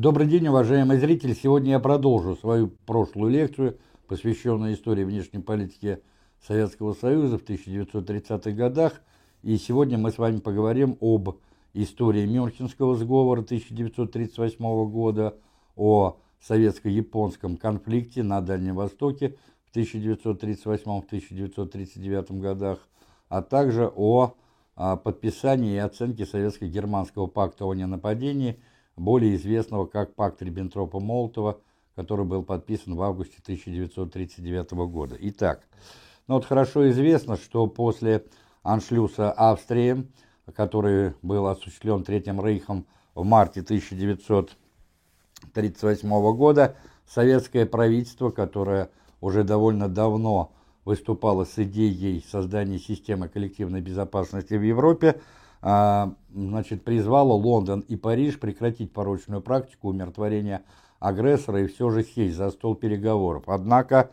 Добрый день, уважаемые зрители! Сегодня я продолжу свою прошлую лекцию, посвященную истории внешней политики Советского Союза в 1930-х годах. И сегодня мы с вами поговорим об истории Мюнхенского сговора 1938 года, о советско-японском конфликте на Дальнем Востоке в 1938-1939 годах, а также о подписании и оценке Советско-германского пакта о ненападении, более известного как пакт Риббентропа-Молотова, который был подписан в августе 1939 года. Итак, ну вот хорошо известно, что после аншлюса Австрии, который был осуществлен Третьим Рейхом в марте 1938 года, советское правительство, которое уже довольно давно выступала с идеей создания системы коллективной безопасности в Европе, значит, призвала Лондон и Париж прекратить порочную практику умиротворения агрессора и все же сесть за стол переговоров. Однако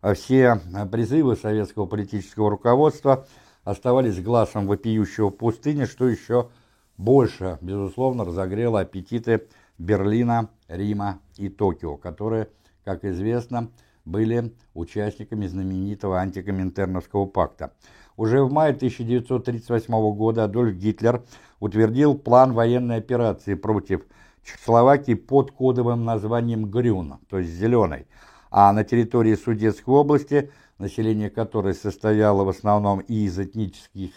а, все призывы советского политического руководства оставались глазом вопиющего в пустыне, что еще больше, безусловно, разогрело аппетиты Берлина, Рима и Токио, которые, как известно, были участниками знаменитого антикоминтерновского пакта. Уже в мае 1938 года Адольф Гитлер утвердил план военной операции против Чехословакии под кодовым названием «Грюн», то есть «Зеленый», а на территории Судетской области, население которой состояло в основном и из этнических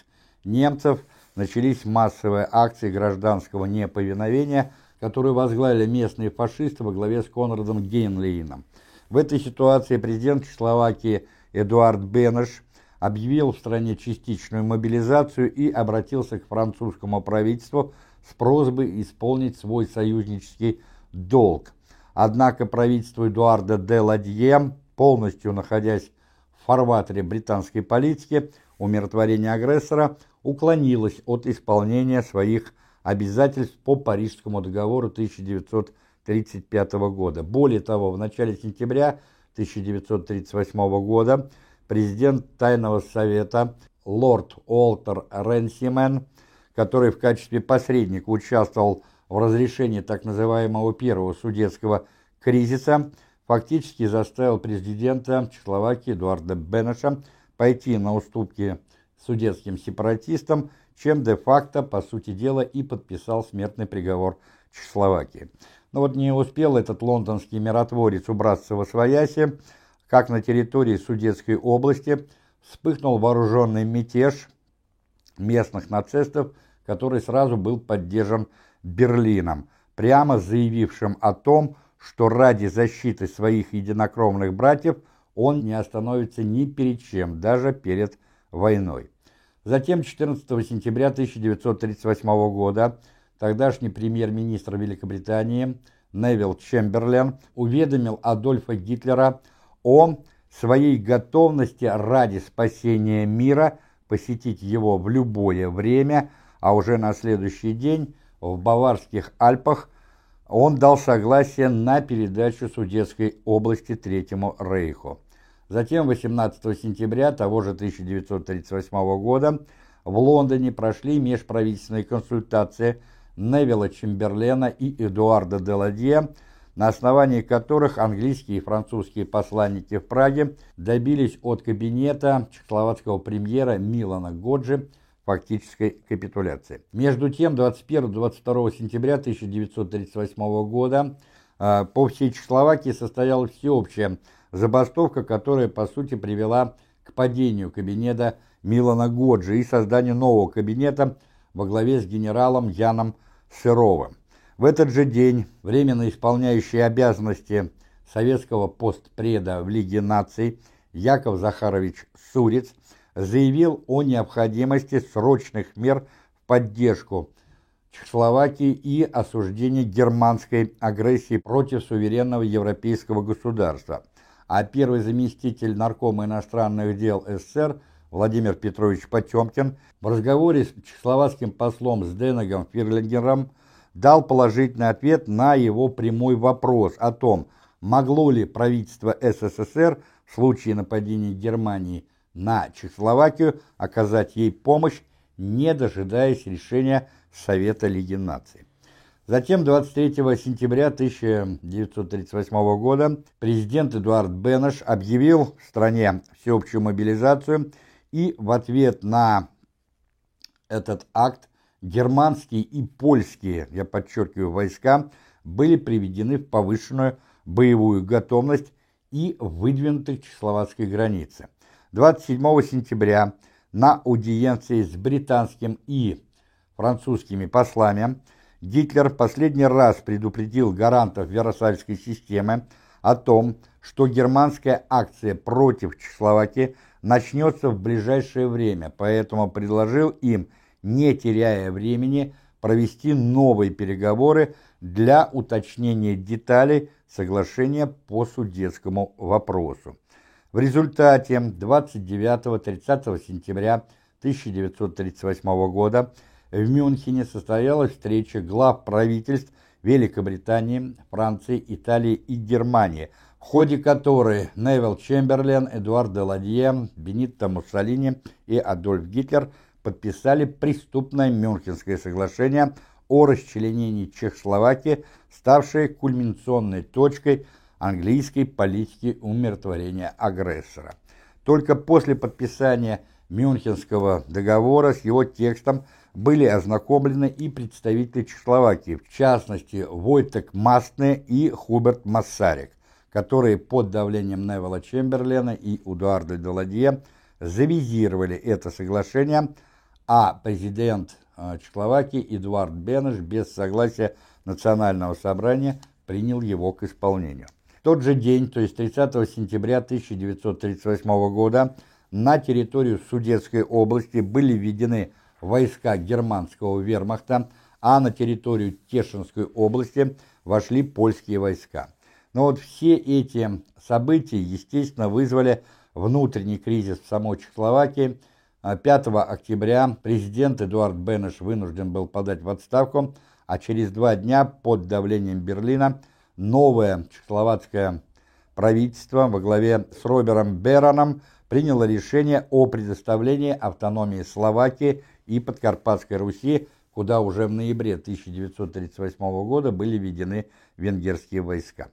немцев, начались массовые акции гражданского неповиновения, которые возглавили местные фашисты во главе с Конрадом Гейнлейном. В этой ситуации президент Чехословакии Эдуард Бенеш объявил в стране частичную мобилизацию и обратился к французскому правительству с просьбой исполнить свой союзнический долг. Однако правительство Эдуарда де Ладье, полностью находясь в фарватере британской политики, умиротворение агрессора уклонилось от исполнения своих обязательств по Парижскому договору 1900 1935 года. Более того, в начале сентября 1938 года президент Тайного Совета лорд Уолтер Ренсимен, который в качестве посредника участвовал в разрешении так называемого первого судетского кризиса, фактически заставил президента Чехословакии Эдуарда Бенеша пойти на уступки судетским сепаратистам, чем де-факто, по сути дела, и подписал смертный приговор Чехословакии. Но вот не успел этот лондонский миротворец убраться во свояси, как на территории Судетской области вспыхнул вооруженный мятеж местных нацистов, который сразу был поддержан Берлином, прямо заявившим о том, что ради защиты своих единокровных братьев он не остановится ни перед чем, даже перед войной. Затем 14 сентября 1938 года Тогдашний премьер-министр Великобритании Невил Чемберлен уведомил Адольфа Гитлера о своей готовности ради спасения мира посетить его в любое время, а уже на следующий день в Баварских Альпах он дал согласие на передачу Судетской области Третьему Рейху. Затем 18 сентября того же 1938 года в Лондоне прошли межправительственные консультации Невилла Чемберлена и Эдуарда Деладье, на основании которых английские и французские посланники в Праге добились от кабинета чехословацкого премьера Милана Годжи фактической капитуляции. Между тем, 21-22 сентября 1938 года э, по всей Чехословакии состоялась всеобщая забастовка, которая, по сути, привела к падению кабинета Милана Годжи и созданию нового кабинета во главе с генералом Яном Серовым. В этот же день временно исполняющий обязанности советского постпреда в Лиге наций Яков Захарович Сурец заявил о необходимости срочных мер в поддержку Чехословакии и осуждении германской агрессии против суверенного европейского государства. А первый заместитель наркома иностранных дел СССР Владимир Петрович Потемкин в разговоре с чехословацким послом Сденегом Фирлингером дал положительный ответ на его прямой вопрос о том, могло ли правительство СССР в случае нападения Германии на Чехословакию оказать ей помощь, не дожидаясь решения Совета Лиги наций. Затем 23 сентября 1938 года президент Эдуард Бенеш объявил в стране всеобщую мобилизацию и в ответ на этот акт германские и польские, я подчеркиваю, войска были приведены в повышенную боевую готовность и выдвинуты к чехословацкой границе. 27 сентября на аудиенции с британским и французскими послами Гитлер последний раз предупредил гарантов Версальской системы о том, что германская акция против Чехословакии начнется в ближайшее время, поэтому предложил им, не теряя времени, провести новые переговоры для уточнения деталей соглашения по судетскому вопросу. В результате 29-30 сентября 1938 года в Мюнхене состоялась встреча глав правительств Великобритании, Франции, Италии и Германии, в ходе которой Невил Чемберлен, Эдуард Деладье, Бенитто Муссолини и Адольф Гитлер подписали преступное Мюнхенское соглашение о расчленении Чехословакии, ставшее кульминационной точкой английской политики умиротворения агрессора. Только после подписания Мюнхенского договора с его текстом были ознакомлены и представители Чехословакии, в частности Войтек Мастне и Хуберт Массарик, которые под давлением Невилла Чемберлена и Эдуарда Деладье завизировали это соглашение, а президент э, Чехословакии Эдуард Бенеш без согласия Национального собрания принял его к исполнению. В тот же день, то есть 30 сентября 1938 года, на территорию Судетской области были введены войска германского вермахта, а на территорию Тешинской области вошли польские войска. Но вот все эти события, естественно, вызвали внутренний кризис в самой Чехословакии. 5 октября президент Эдуард Бенеш вынужден был подать в отставку, а через два дня под давлением Берлина новое чехословацкое правительство во главе с Робером Бероном приняло решение о предоставлении автономии Словакии и Подкарпатской Руси, куда уже в ноябре 1938 года были введены венгерские войска.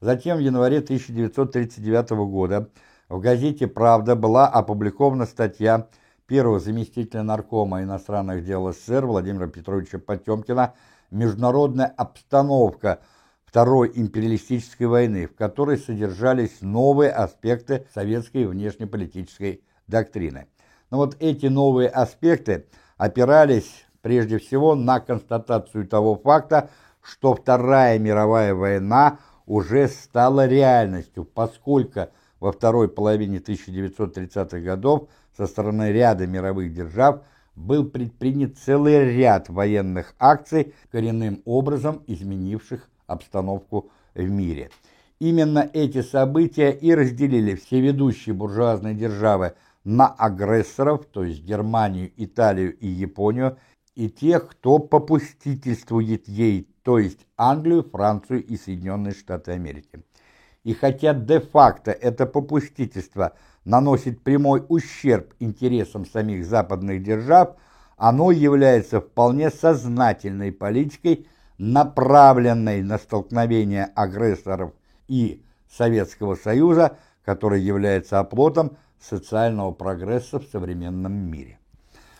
Затем в январе 1939 года в газете «Правда» была опубликована статья первого заместителя наркома иностранных дел СССР Владимира Петровича Потемкина «Международная обстановка Второй империалистической войны», в которой содержались новые аспекты советской внешнеполитической доктрины. Но вот эти новые аспекты опирались прежде всего на констатацию того факта, что Вторая мировая война уже стала реальностью, поскольку во второй половине 1930-х годов со стороны ряда мировых держав был предпринят целый ряд военных акций, коренным образом изменивших обстановку в мире. Именно эти события и разделили все ведущие буржуазные державы на агрессоров, то есть Германию, Италию и Японию, и тех, кто попустительствует ей, то есть Англию, Францию и Соединенные Штаты Америки. И хотя де-факто это попустительство наносит прямой ущерб интересам самих западных держав, оно является вполне сознательной политикой, направленной на столкновение агрессоров и Советского Союза, который является оплотом социального прогресса в современном мире.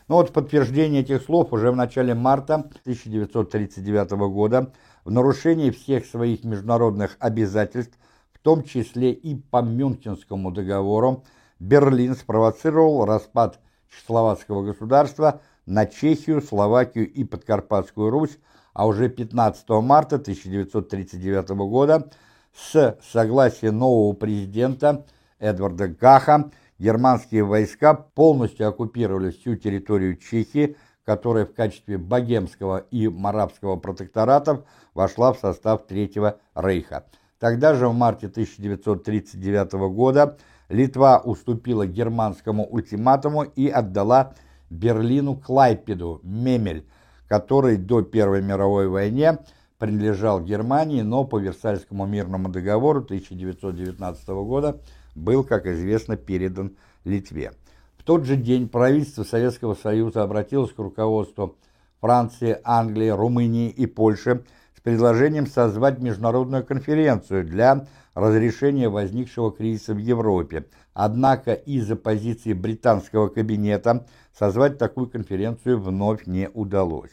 Но ну вот подтверждение этих слов уже в начале марта 1939 года в нарушении всех своих международных обязательств, в том числе и по Мюнхенскому договору, Берлин спровоцировал распад Чехословацкого государства на Чехию, Словакию и Подкарпатскую Русь, а уже 15 марта 1939 года с согласия нового президента Эдварда Гаха германские войска полностью оккупировали всю территорию Чехии, которая в качестве богемского и марабского протекторатов вошла в состав Третьего Рейха. Тогда же, в марте 1939 года, Литва уступила германскому ультиматуму и отдала Берлину Клайпеду, Мемель, который до Первой мировой войны принадлежал Германии, но по Версальскому мирному договору 1919 года был, как известно, передан Литве. В тот же день правительство Советского Союза обратилось к руководству Франции, Англии, Румынии и Польши предложением созвать международную конференцию для разрешения возникшего кризиса в Европе. Однако из-за позиции британского кабинета созвать такую конференцию вновь не удалось.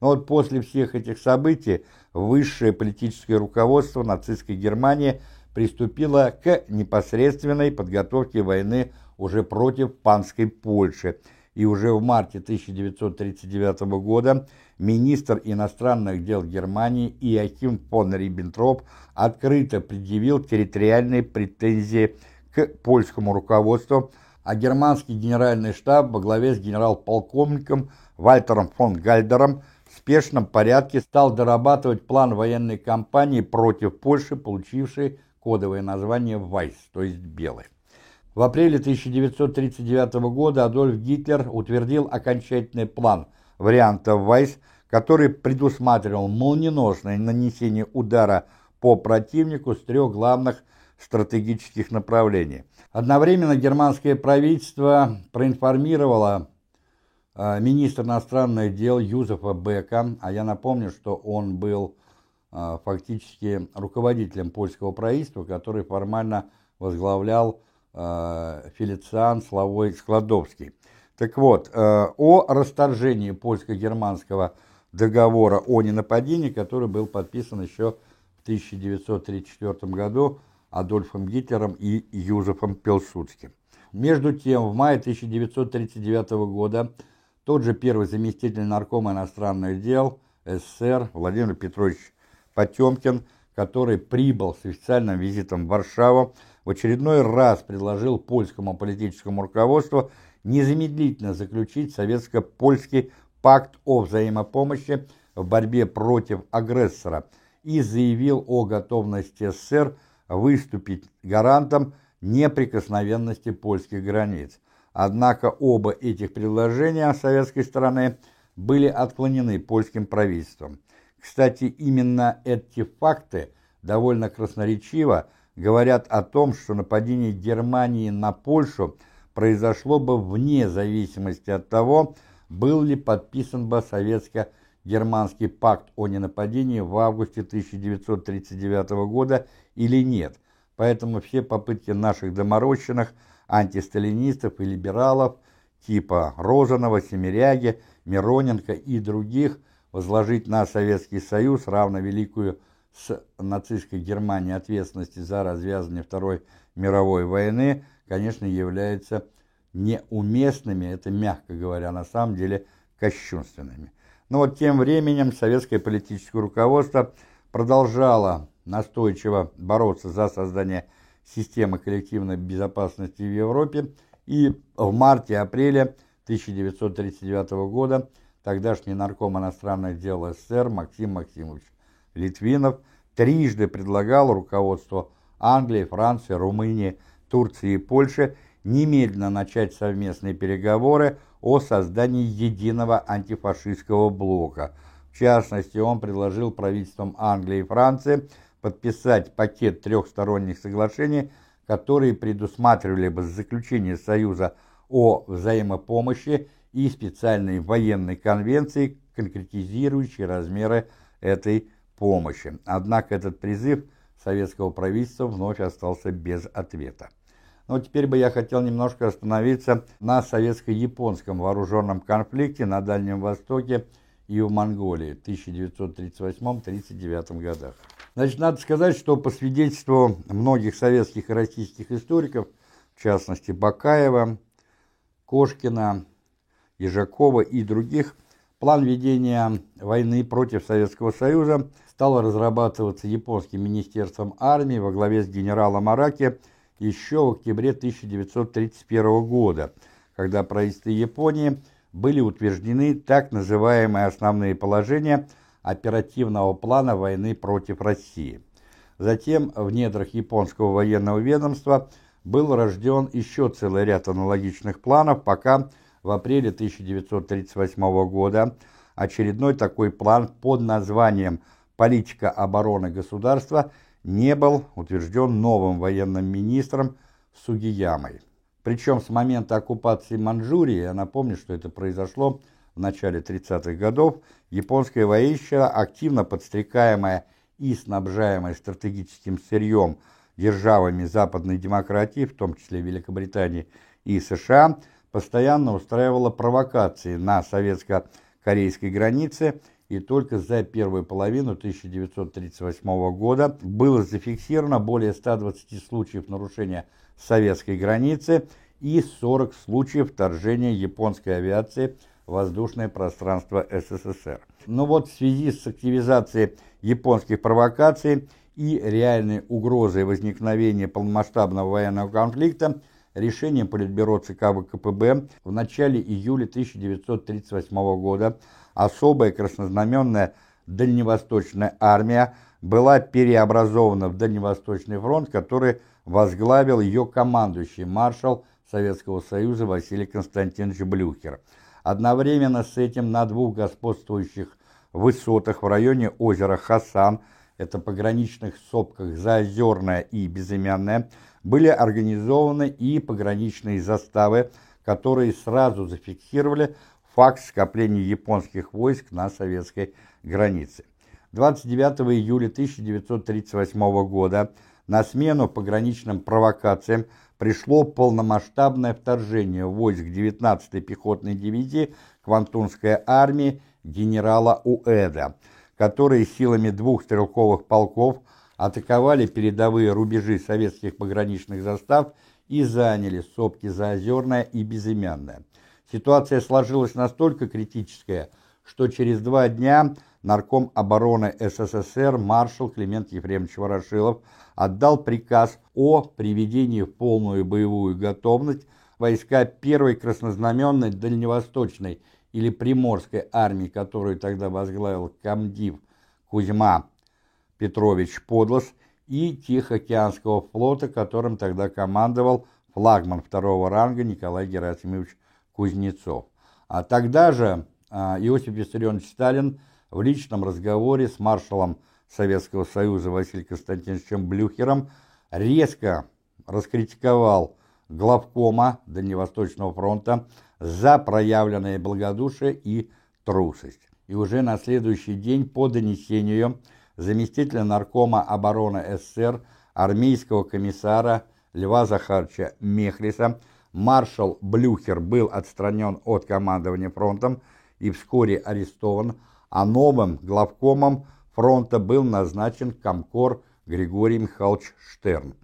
Но вот после всех этих событий высшее политическое руководство нацистской Германии приступило к непосредственной подготовке войны уже против панской Польши. И уже в марте 1939 года министр иностранных дел Германии Иохим фон Риббентроп открыто предъявил территориальные претензии к польскому руководству, а германский генеральный штаб во главе с генерал-полковником Вальтером фон Гальдером в спешном порядке стал дорабатывать план военной кампании против Польши, получившей кодовое название «Вайс», то есть «Белый». В апреле 1939 года Адольф Гитлер утвердил окончательный план варианта «Вайс», который предусматривал молниеносное нанесение удара по противнику с трех главных стратегических направлений. Одновременно германское правительство проинформировало э, министра иностранных дел Юзефа Бека, а я напомню, что он был э, фактически руководителем польского правительства, который формально возглавлял э, Фелициан Славой Складовский. Так вот, э, о расторжении польско-германского договора о ненападении, который был подписан еще в 1934 году Адольфом Гитлером и Юзефом Пилсудским. Между тем, в мае 1939 года тот же первый заместитель наркома иностранных дел СССР Владимир Петрович Потемкин, который прибыл с официальным визитом в Варшаву, в очередной раз предложил польскому политическому руководству незамедлительно заключить советско-польский пакт о взаимопомощи в борьбе против агрессора и заявил о готовности СССР выступить гарантом неприкосновенности польских границ. Однако оба этих предложения советской стороны были отклонены польским правительством. Кстати, именно эти факты довольно красноречиво говорят о том, что нападение Германии на Польшу произошло бы вне зависимости от того, был ли подписан бы советско-германский пакт о ненападении в августе 1939 года или нет. Поэтому все попытки наших доморощенных антисталинистов и либералов типа Розанова, Семиряги, Мироненко и других возложить на Советский Союз равно великую с нацистской Германией ответственности за развязывание Второй мировой войны, конечно, является неуместными, это мягко говоря, на самом деле кощунственными. Но вот тем временем советское политическое руководство продолжало настойчиво бороться за создание системы коллективной безопасности в Европе, и в марте-апреле 1939 года тогдашний нарком иностранных дел СССР Максим Максимович Литвинов трижды предлагал руководству Англии, Франции, Румынии, Турции и Польши немедленно начать совместные переговоры о создании единого антифашистского блока. В частности, он предложил правительствам Англии и Франции подписать пакет трехсторонних соглашений, которые предусматривали бы заключение Союза о взаимопомощи и специальной военной конвенции, конкретизирующей размеры этой помощи. Однако этот призыв советского правительства вновь остался без ответа. Но теперь бы я хотел немножко остановиться на советско-японском вооруженном конфликте на Дальнем Востоке и в Монголии в 1938-1939 годах. Значит, надо сказать, что по свидетельству многих советских и российских историков, в частности Бакаева, Кошкина, Ежакова и других, план ведения войны против Советского Союза стал разрабатываться японским министерством армии во главе с генералом Араки еще в октябре 1931 года, когда правительстве Японии были утверждены так называемые основные положения оперативного плана войны против России. Затем в недрах японского военного ведомства был рожден еще целый ряд аналогичных планов, пока в апреле 1938 года очередной такой план под названием «Политика обороны государства» не был утвержден новым военным министром Сугиямой. Причем с момента оккупации Манчжурии, я напомню, что это произошло в начале 30-х годов, японское воище, активно подстрекаемое и снабжаемое стратегическим сырьем державами западной демократии, в том числе Великобритании и США, постоянно устраивало провокации на советско-корейской границе и только за первую половину 1938 года было зафиксировано более 120 случаев нарушения советской границы и 40 случаев вторжения японской авиации в воздушное пространство СССР. Но вот в связи с активизацией японских провокаций и реальной угрозой возникновения полномасштабного военного конфликта решением Политбюро ЦК ВКПБ в начале июля 1938 года особая краснознаменная Дальневосточная армия была переобразована в Дальневосточный фронт, который возглавил ее командующий маршал Советского Союза Василий Константинович Блюхер. Одновременно с этим на двух господствующих высотах в районе озера Хасан, это пограничных сопках Заозерная и Безымянная, были организованы и пограничные заставы, которые сразу зафиксировали факт скопления японских войск на советской границе. 29 июля 1938 года на смену пограничным провокациям пришло полномасштабное вторжение войск 19-й пехотной дивизии Квантунской армии генерала Уэда, которые силами двух стрелковых полков атаковали передовые рубежи советских пограничных застав и заняли сопки Заозерная и Безымянная. Ситуация сложилась настолько критическая, что через два дня нарком обороны СССР маршал Климент Ефремович Ворошилов отдал приказ о приведении в полную боевую готовность войска первой краснознаменной дальневосточной или приморской армии, которую тогда возглавил комдив Кузьма Петрович Подлос, и Тихоокеанского флота, которым тогда командовал флагман второго ранга Николай Герасимович Кузнецов. А тогда же а, Иосиф Виссарионович Сталин в личном разговоре с маршалом Советского Союза Василием Константиновичем Блюхером резко раскритиковал главкома Дальневосточного фронта за проявленное благодушие и трусость. И уже на следующий день по донесению заместителя наркома обороны СССР армейского комиссара Льва Захарча Мехлиса маршал Блюхер был отстранен от командования фронтом и вскоре арестован, а новым главкомом фронта был назначен комкор Григорий Михайлович Штерн.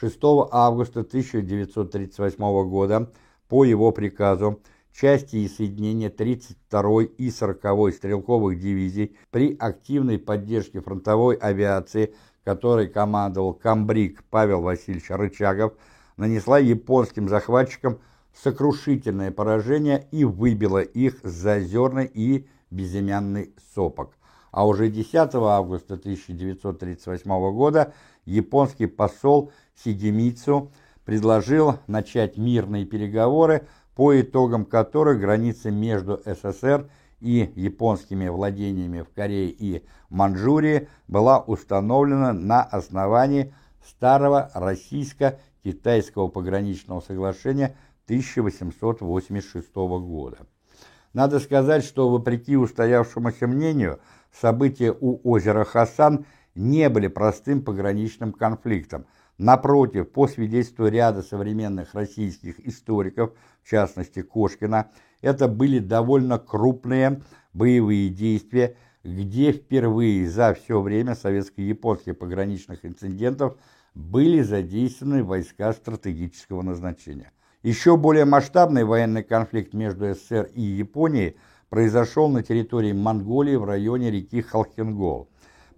6 августа 1938 года по его приказу части и соединения 32-й и 40-й стрелковых дивизий при активной поддержке фронтовой авиации, которой командовал комбриг Павел Васильевич Рычагов, нанесла японским захватчикам сокрушительное поражение и выбила их с Заозерной и безымянный сопок. А уже 10 августа 1938 года японский посол Сидемицу предложил начать мирные переговоры, по итогам которых граница между СССР и японскими владениями в Корее и Манчжурии была установлена на основании старого российско Китайского пограничного соглашения 1886 года. Надо сказать, что вопреки устоявшемуся мнению, события у озера Хасан не были простым пограничным конфликтом. Напротив, по свидетельству ряда современных российских историков, в частности Кошкина, это были довольно крупные боевые действия, где впервые за все время советско-японских пограничных инцидентов – были задействованы войска стратегического назначения. Еще более масштабный военный конфликт между СССР и Японией произошел на территории Монголии в районе реки Халхингол.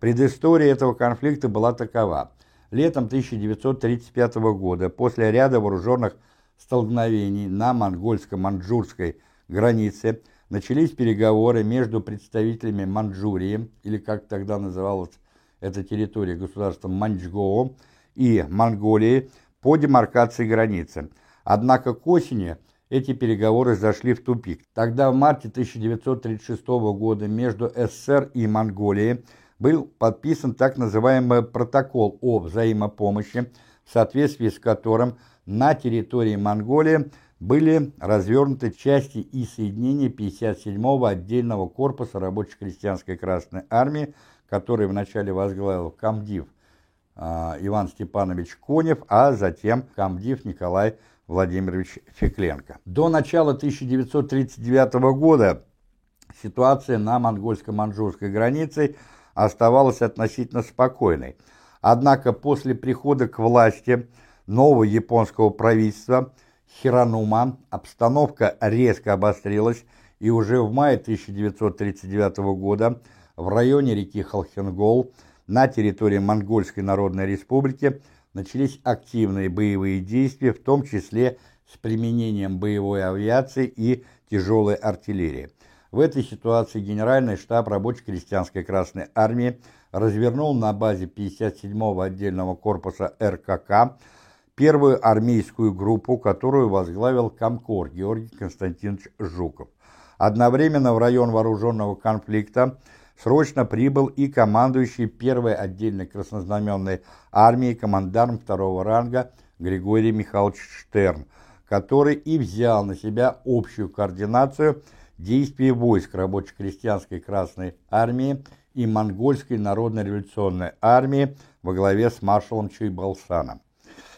Предыстория этого конфликта была такова. Летом 1935 года, после ряда вооруженных столкновений на монгольско-манчжурской границе, начались переговоры между представителями Манчжурии, или как тогда называлась эта территория государством Манчжоу, и Монголии по демаркации границы. Однако к осени эти переговоры зашли в тупик. Тогда в марте 1936 года между СССР и Монголией был подписан так называемый протокол о взаимопомощи, в соответствии с которым на территории Монголии были развернуты части и соединения 57-го отдельного корпуса рабоче-крестьянской Красной Армии, который вначале возглавил комдив а, Иван Степанович Конев, а затем комдив Николай Владимирович Фекленко. До начала 1939 года ситуация на монгольско-манчжурской границе оставалась относительно спокойной. Однако после прихода к власти нового японского правительства Хиранума обстановка резко обострилась, и уже в мае 1939 года в районе реки Халхенгол на территории Монгольской Народной Республики начались активные боевые действия, в том числе с применением боевой авиации и тяжелой артиллерии. В этой ситуации Генеральный штаб Рабоче-Крестьянской Красной Армии развернул на базе 57-го отдельного корпуса РКК первую армейскую группу, которую возглавил Комкор Георгий Константинович Жуков. Одновременно в район вооруженного конфликта срочно прибыл и командующий первой отдельной краснознаменной армией командарм второго ранга Григорий Михайлович Штерн, который и взял на себя общую координацию действий войск рабоче-крестьянской Красной Армии и Монгольской Народно-революционной армии во главе с маршалом Чуйбалсаном.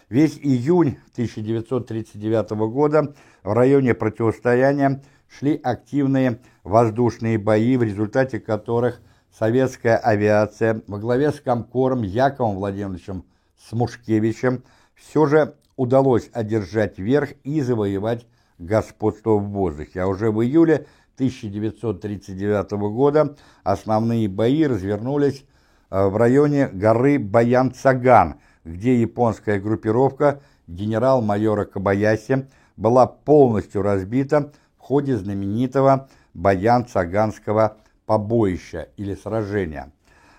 Весь июнь 1939 года в районе противостояния шли активные воздушные бои, в результате которых советская авиация во главе с Комкором Яковом Владимировичем Смушкевичем все же удалось одержать верх и завоевать господство в воздухе. А уже в июле 1939 года основные бои развернулись э, в районе горы Баян-Цаган, где японская группировка генерал-майора Кабаяси была полностью разбита в ходе знаменитого Баян-Цаганского побоища или сражения.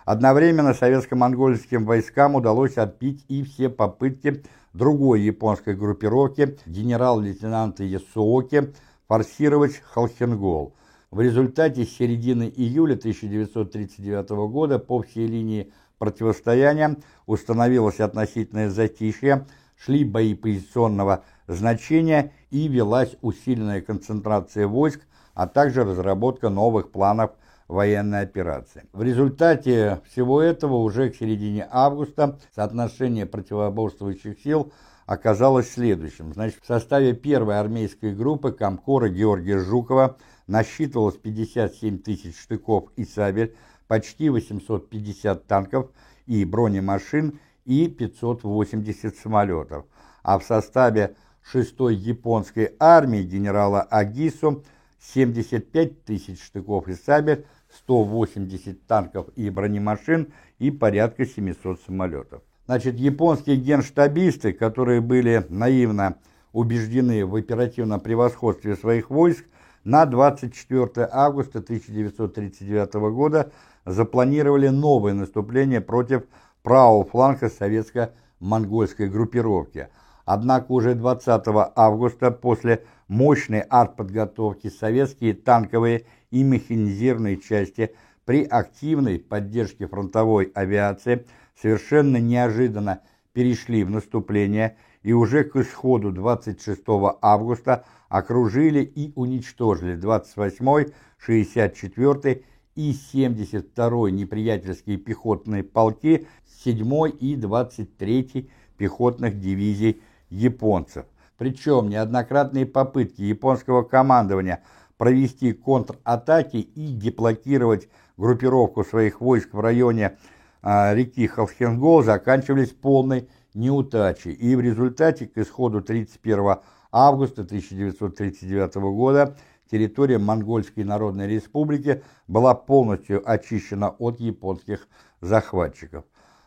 Одновременно советско-монгольским войскам удалось отбить и все попытки другой японской группировки генерал-лейтенанта Ясуоки форсировать Халхенгол. В результате с середины июля 1939 года по всей линии противостояния установилось относительное затишье, шли бои позиционного значения и велась усиленная концентрация войск, а также разработка новых планов военной операции. В результате всего этого уже к середине августа соотношение противоборствующих сил оказалось следующим. Значит, в составе первой армейской группы Комкора Георгия Жукова насчитывалось 57 тысяч штыков и сабель, почти 850 танков и бронемашин и 580 самолетов. А в составе 6-й японской армии генерала Агису 75 тысяч штыков и сабель, 180 танков и бронемашин и порядка 700 самолетов. Значит, японские генштабисты, которые были наивно убеждены в оперативном превосходстве своих войск, на 24 августа 1939 года запланировали новое наступление против правого фланга советско-монгольской группировки. Однако уже 20 августа после мощной артподготовки советские танковые и механизированные части при активной поддержке фронтовой авиации совершенно неожиданно перешли в наступление и уже к исходу 26 августа окружили и уничтожили 28-й, 64-й и 72-й неприятельские пехотные полки 7-й и 23-й пехотных дивизий японцев. Причем неоднократные попытки японского командования провести контратаки и деблокировать группировку своих войск в районе а, реки Халхенгол заканчивались полной неудачей. И в результате к исходу 31 августа 1939 года территория Монгольской Народной Республики была полностью очищена от японских захватчиков.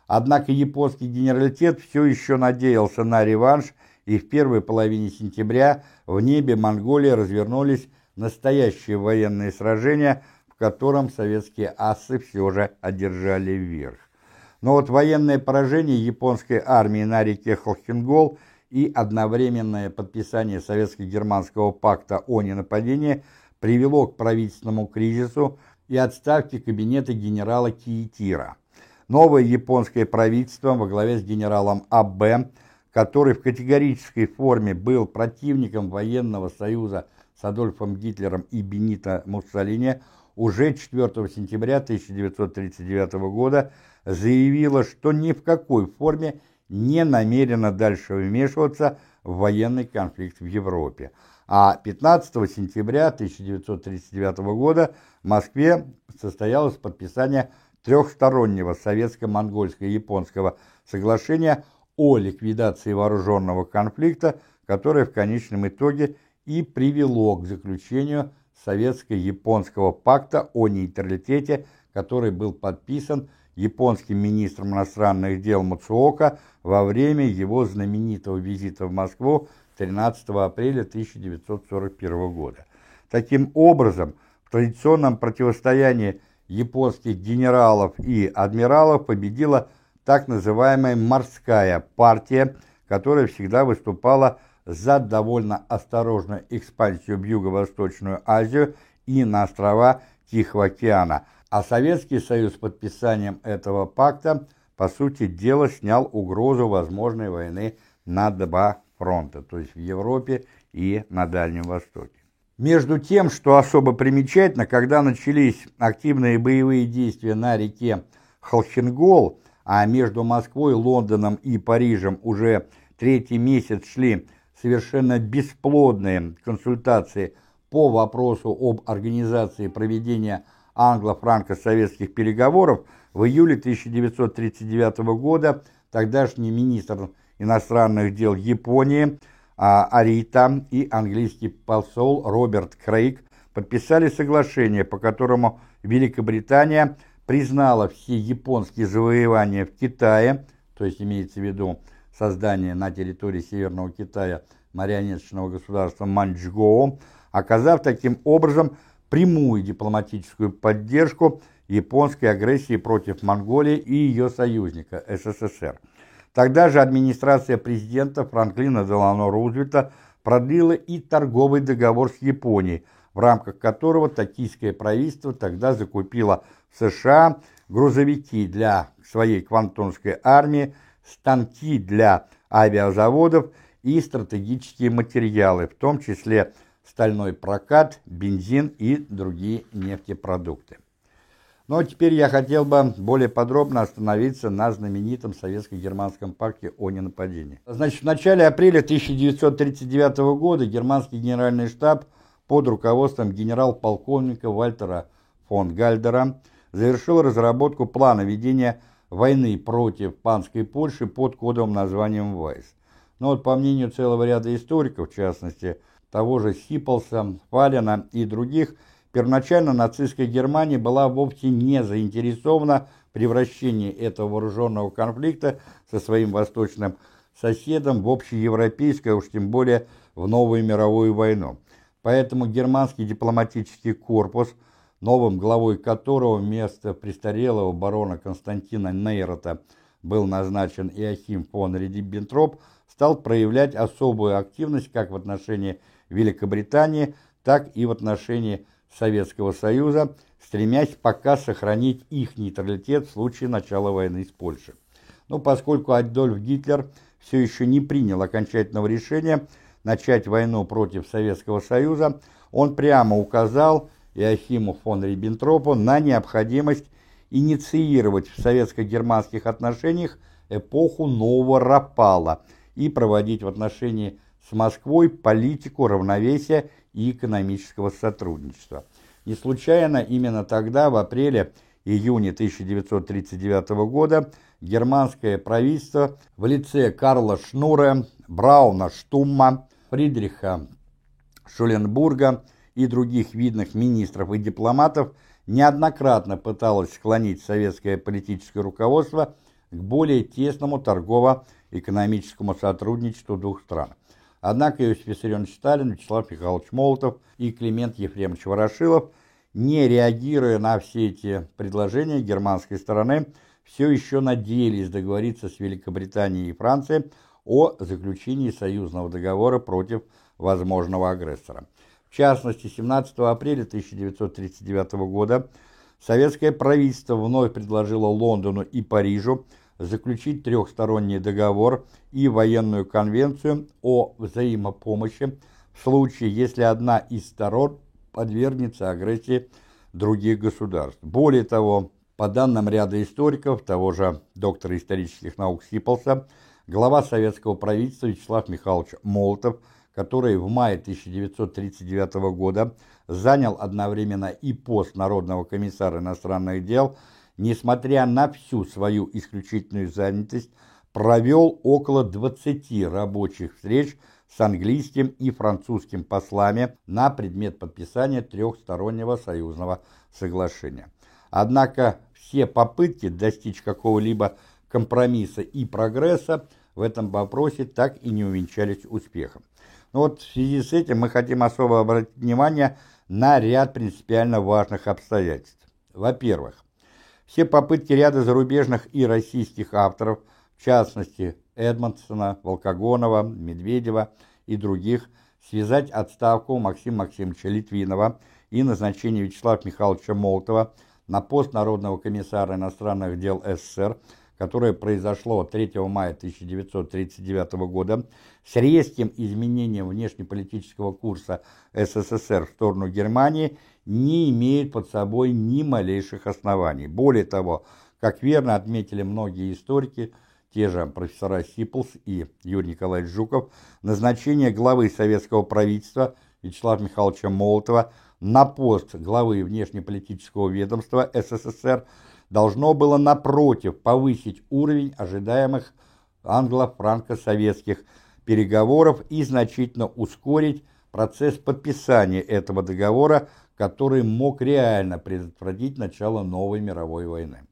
Однако японский генералитет все еще надеялся на реванш, и в первой половине сентября в небе Монголии развернулись настоящие военные сражения, в котором советские асы все же одержали верх. Но вот военное поражение японской армии на реке Холхенгол – и одновременное подписание Советско-Германского пакта о ненападении привело к правительственному кризису и отставке кабинета генерала Киитира. Новое японское правительство во главе с генералом А.Б., который в категорической форме был противником военного союза с Адольфом Гитлером и Бенито Муссолини, уже 4 сентября 1939 года заявила, что ни в какой форме не намерена дальше вмешиваться в военный конфликт в Европе. А 15 сентября 1939 года в Москве состоялось подписание трехстороннего советско-монгольско-японского соглашения о ликвидации вооруженного конфликта, которое в конечном итоге и привело к заключению Советско-японского пакта о нейтралитете, который был подписан японским министром иностранных дел Мацуока во время его знаменитого визита в Москву 13 апреля 1941 года. Таким образом, в традиционном противостоянии японских генералов и адмиралов победила так называемая «морская партия», которая всегда выступала за довольно осторожную экспансию в Юго-Восточную Азию и на острова Тихого океана, а Советский Союз подписанием этого пакта, по сути дела, снял угрозу возможной войны на два фронта, то есть в Европе и на Дальнем Востоке. Между тем, что особо примечательно, когда начались активные боевые действия на реке Холхенгол, а между Москвой, Лондоном и Парижем уже третий месяц шли совершенно бесплодные консультации по вопросу об организации проведения англо-франко-советских переговоров, в июле 1939 года. Тогдашний министр иностранных дел Японии а, Арита и английский посол Роберт Крейг подписали соглашение, по которому Великобритания признала все японские завоевания в Китае, то есть имеется в виду создание на территории Северного Китая марионеточного государства Манчжоу, оказав таким образом прямую дипломатическую поддержку японской агрессии против Монголии и ее союзника СССР. Тогда же администрация президента Франклина Делано Рузвельта продлила и торговый договор с Японией, в рамках которого токийское правительство тогда закупило в США грузовики для своей квантунской армии, станки для авиазаводов и стратегические материалы, в том числе стальной прокат, бензин и другие нефтепродукты. Но ну, а теперь я хотел бы более подробно остановиться на знаменитом советско-германском пакте о ненападении. Значит, в начале апреля 1939 года германский генеральный штаб под руководством генерал-полковника Вальтера фон Гальдера завершил разработку плана ведения войны против панской Польши под кодовым названием «Вайс». Но вот по мнению целого ряда историков, в частности, того же Сиполса, Фалина и других – Первоначально нацистская Германия была вовсе не заинтересована в превращении этого вооруженного конфликта со своим восточным соседом в общеевропейское, уж тем более в новую мировую войну. Поэтому германский дипломатический корпус, новым главой которого вместо престарелого барона Константина Нейрота был назначен Иохим фон Риббентроп, стал проявлять особую активность как в отношении Великобритании, так и в отношении Советского Союза, стремясь пока сохранить их нейтралитет в случае начала войны с Польшей. Но поскольку Адольф Гитлер все еще не принял окончательного решения начать войну против Советского Союза, он прямо указал Иохиму фон Риббентропу на необходимость инициировать в советско-германских отношениях эпоху нового Рапала и проводить в отношении с Москвой политику равновесия и экономического сотрудничества. Не случайно именно тогда, в апреле-июне 1939 года, германское правительство в лице Карла Шнура, Брауна Штумма, Фридриха Шуленбурга и других видных министров и дипломатов неоднократно пыталось склонить советское политическое руководство к более тесному торгово-экономическому сотрудничеству двух стран. Однако Иосиф Виссарионович Сталин, Вячеслав Михайлович Молотов и Климент Ефремович Ворошилов, не реагируя на все эти предложения германской стороны, все еще надеялись договориться с Великобританией и Францией о заключении союзного договора против возможного агрессора. В частности, 17 апреля 1939 года советское правительство вновь предложило Лондону и Парижу заключить трехсторонний договор и военную конвенцию о взаимопомощи в случае, если одна из сторон подвергнется агрессии других государств. Более того, по данным ряда историков, того же доктора исторических наук Сиполса, глава советского правительства Вячеслав Михайлович Молотов, который в мае 1939 года занял одновременно и пост Народного комиссара иностранных дел, несмотря на всю свою исключительную занятость, провел около 20 рабочих встреч с английским и французским послами на предмет подписания трехстороннего союзного соглашения. Однако все попытки достичь какого-либо компромисса и прогресса в этом вопросе так и не увенчались успехом. Но вот в связи с этим мы хотим особо обратить внимание на ряд принципиально важных обстоятельств. Во-первых, все попытки ряда зарубежных и российских авторов, в частности Эдмонсона, Волкогонова, Медведева и других, связать отставку Максима Максимовича Литвинова и назначение Вячеслава Михайловича Молотова на пост Народного комиссара иностранных дел СССР, которое произошло 3 мая 1939 года, с резким изменением внешнеполитического курса СССР в сторону Германии, не имеет под собой ни малейших оснований. Более того, как верно отметили многие историки, те же профессора Сиплс и Юрий Николаевич Жуков, назначение главы советского правительства Вячеслава Михайловича Молотова на пост главы внешнеполитического ведомства СССР должно было, напротив, повысить уровень ожидаемых англо-франко-советских переговоров и значительно ускорить процесс подписания этого договора, который мог реально предотвратить начало новой мировой войны.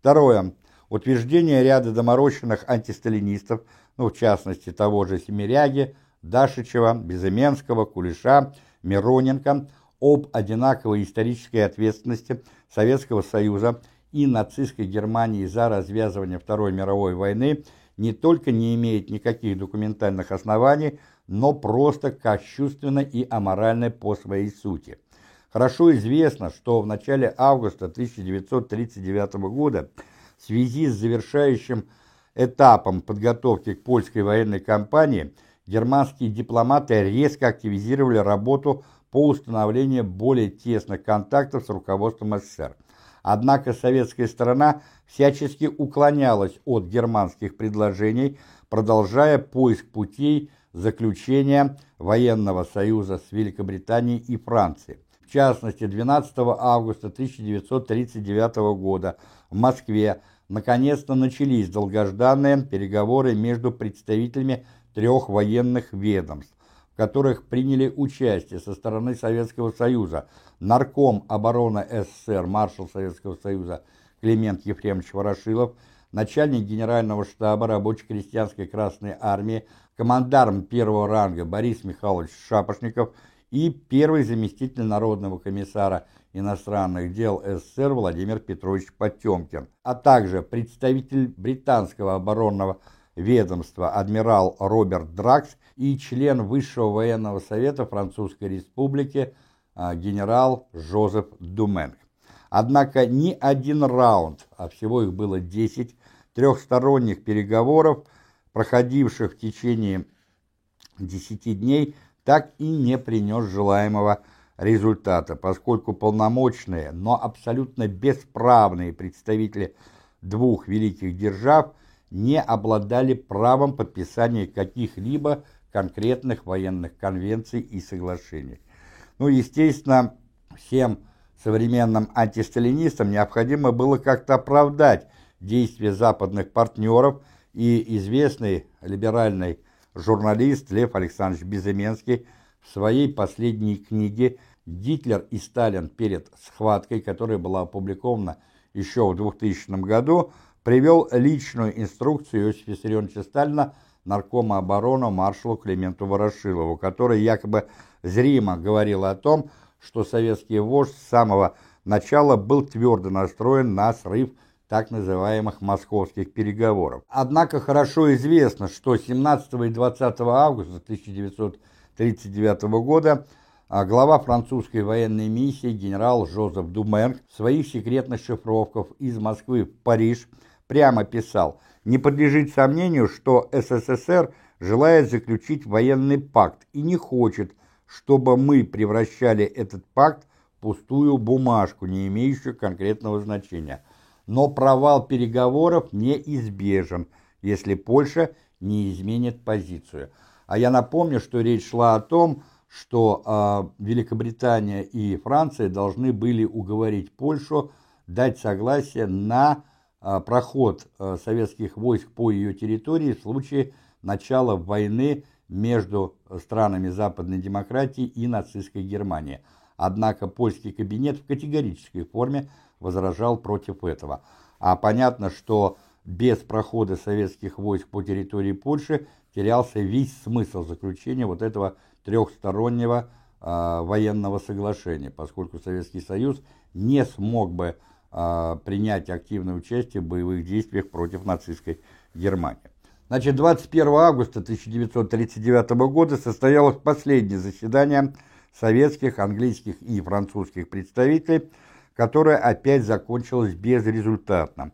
Второе. Утверждение ряда доморощенных антисталинистов, ну, в частности того же Семиряги, Дашичева, Безыменского, Кулеша, Мироненко – об одинаковой исторической ответственности Советского Союза и нацистской Германии за развязывание Второй мировой войны не только не имеет никаких документальных оснований, но просто кощунственно и аморально по своей сути. Хорошо известно, что в начале августа 1939 года в связи с завершающим этапом подготовки к польской военной кампании германские дипломаты резко активизировали работу по установлению более тесных контактов с руководством СССР. Однако советская сторона всячески уклонялась от германских предложений, продолжая поиск путей заключения военного союза с Великобританией и Францией. В частности, 12 августа 1939 года в Москве наконец-то начались долгожданные переговоры между представителями трех военных ведомств которых приняли участие со стороны Советского Союза. Нарком обороны СССР, маршал Советского Союза Климент Ефремович Ворошилов, начальник генерального штаба рабоче-крестьянской Красной Армии, командарм первого ранга Борис Михайлович Шапошников и первый заместитель Народного комиссара иностранных дел СССР Владимир Петрович Потемкин, а также представитель британского оборонного ведомства адмирал Роберт Дракс и член Высшего военного совета Французской республики а, генерал Жозеф Думен. Однако ни один раунд, а всего их было 10, трехсторонних переговоров, проходивших в течение 10 дней, так и не принес желаемого результата, поскольку полномочные, но абсолютно бесправные представители двух великих держав не обладали правом подписания каких-либо конкретных военных конвенций и соглашений. Ну, естественно, всем современным антисталинистам необходимо было как-то оправдать действия западных партнеров, и известный либеральный журналист Лев Александрович Безыменский в своей последней книге «Гитлер и Сталин перед схваткой», которая была опубликована еще в 2000 году, привел личную инструкцию Иосифа Виссарионовича Сталина наркома обороны маршалу Клименту Ворошилову, который якобы зримо говорил о том, что советский вождь с самого начала был твердо настроен на срыв так называемых московских переговоров. Однако хорошо известно, что 17 и 20 августа 1939 года а, глава французской военной миссии генерал Жозеф Думен в своих секретных шифровках из Москвы в Париж прямо писал, не подлежит сомнению, что СССР желает заключить военный пакт и не хочет, чтобы мы превращали этот пакт в пустую бумажку, не имеющую конкретного значения. Но провал переговоров неизбежен, если Польша не изменит позицию. А я напомню, что речь шла о том, что э, Великобритания и Франция должны были уговорить Польшу дать согласие на проход э, советских войск по ее территории в случае начала войны между странами западной демократии и нацистской Германии. Однако польский кабинет в категорической форме возражал против этого. А понятно, что без прохода советских войск по территории Польши терялся весь смысл заключения вот этого трехстороннего э, военного соглашения, поскольку Советский Союз не смог бы э, принять активное участие в боевых действиях против нацистской Германии. Значит, 21 августа 1939 года состоялось последнее заседание советских, английских и французских представителей, которое опять закончилось безрезультатно.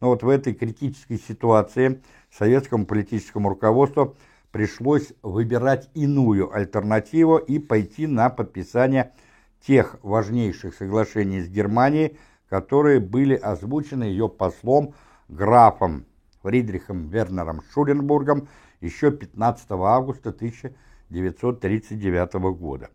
Но вот в этой критической ситуации советскому политическому руководству пришлось выбирать иную альтернативу и пойти на подписание тех важнейших соглашений с Германией, которые были озвучены ее послом графом Фридрихом Вернером Шуленбургом еще 15 августа 1939 года.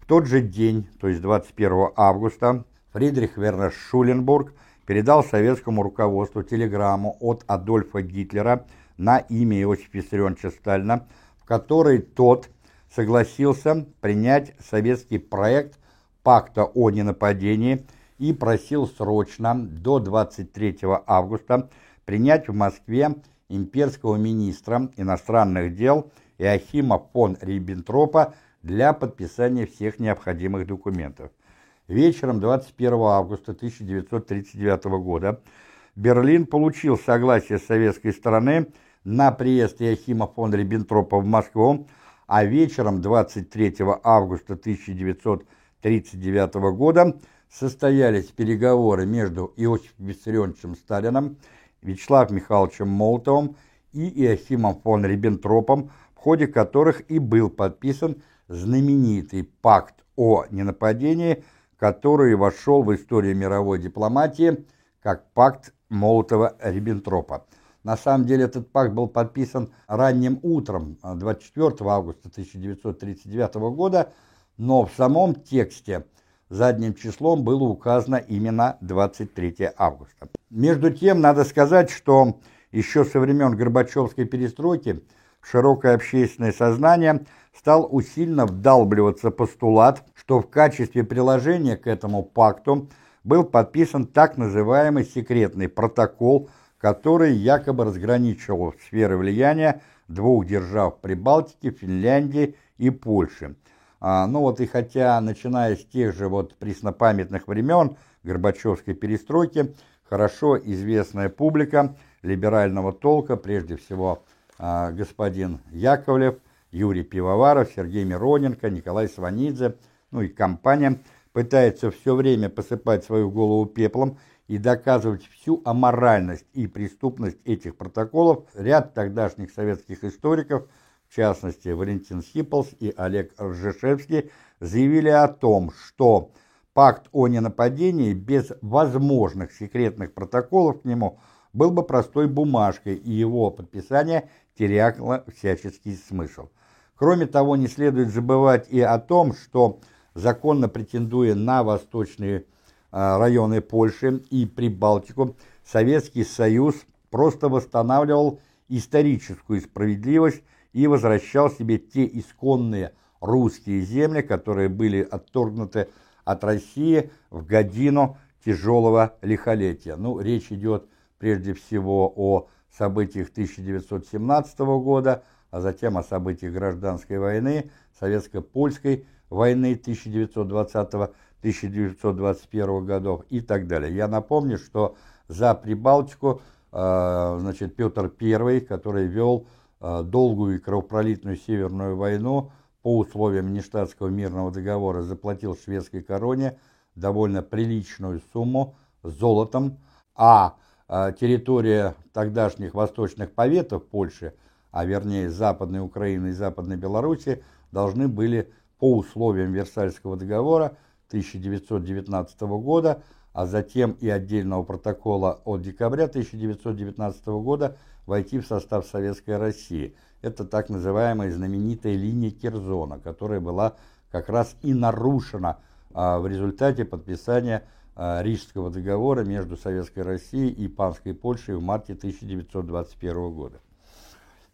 В тот же день, то есть 21 августа, Фридрих Вернер Шуленбург передал советскому руководству телеграмму от Адольфа Гитлера на имя Иосифа Виссарионовича Сталина, в которой тот согласился принять советский проект пакта о ненападении и просил срочно до 23 августа принять в Москве имперского министра иностранных дел Иохима фон Риббентропа для подписания всех необходимых документов. Вечером 21 августа 1939 года Берлин получил согласие советской стороны на приезд Иохима фон Риббентропа в Москву, а вечером 23 августа 1939 года состоялись переговоры между Иосифом Виссарионовичем Сталиным Вячеславом Михайловичем Молотовым и Иохимом фон Риббентропом, в ходе которых и был подписан знаменитый пакт о ненападении, который вошел в историю мировой дипломатии как пакт Молотова-Риббентропа. На самом деле этот пакт был подписан ранним утром 24 августа 1939 года, но в самом тексте задним числом было указано именно 23 августа. Между тем, надо сказать, что еще со времен Горбачевской перестройки широкое общественное сознание стал усиленно вдалбливаться постулат, что в качестве приложения к этому пакту был подписан так называемый секретный протокол, который якобы разграничивал сферы влияния двух держав Прибалтики, Финляндии и Польши. А, ну вот и хотя, начиная с тех же вот преснопамятных времен Горбачевской перестройки, хорошо известная публика либерального толка, прежде всего а, господин Яковлев, Юрий Пивоваров, Сергей Мироненко, Николай Сванидзе, ну и компания, пытается все время посыпать свою голову пеплом и доказывать всю аморальность и преступность этих протоколов, ряд тогдашних советских историков – в частности Валентин Сиполс и Олег Ржешевский, заявили о том, что пакт о ненападении без возможных секретных протоколов к нему был бы простой бумажкой, и его подписание теряло всяческий смысл. Кроме того, не следует забывать и о том, что законно претендуя на восточные а, районы Польши и Прибалтику, Советский Союз просто восстанавливал историческую справедливость и возвращал себе те исконные русские земли, которые были отторгнуты от России в годину тяжелого лихолетия. Ну, речь идет прежде всего о событиях 1917 года, а затем о событиях гражданской войны, советско-польской войны 1920-1921 годов и так далее. Я напомню, что за Прибалтику э, значит, Петр I, который вел долгую и кровопролитную Северную войну по условиям Ништадтского мирного договора заплатил шведской короне довольно приличную сумму золотом, а а, территория тогдашних восточных поветов Польши, а вернее Западной Украины и Западной Белоруссии, должны были по условиям Версальского договора 1919 года, а затем и отдельного протокола от декабря 1919 года войти в состав Советской России. Это так называемая знаменитая линия Керзона, которая была как раз и нарушена а, в результате подписания а, Рижского договора между Советской Россией и Панской Польшей в марте 1921 года.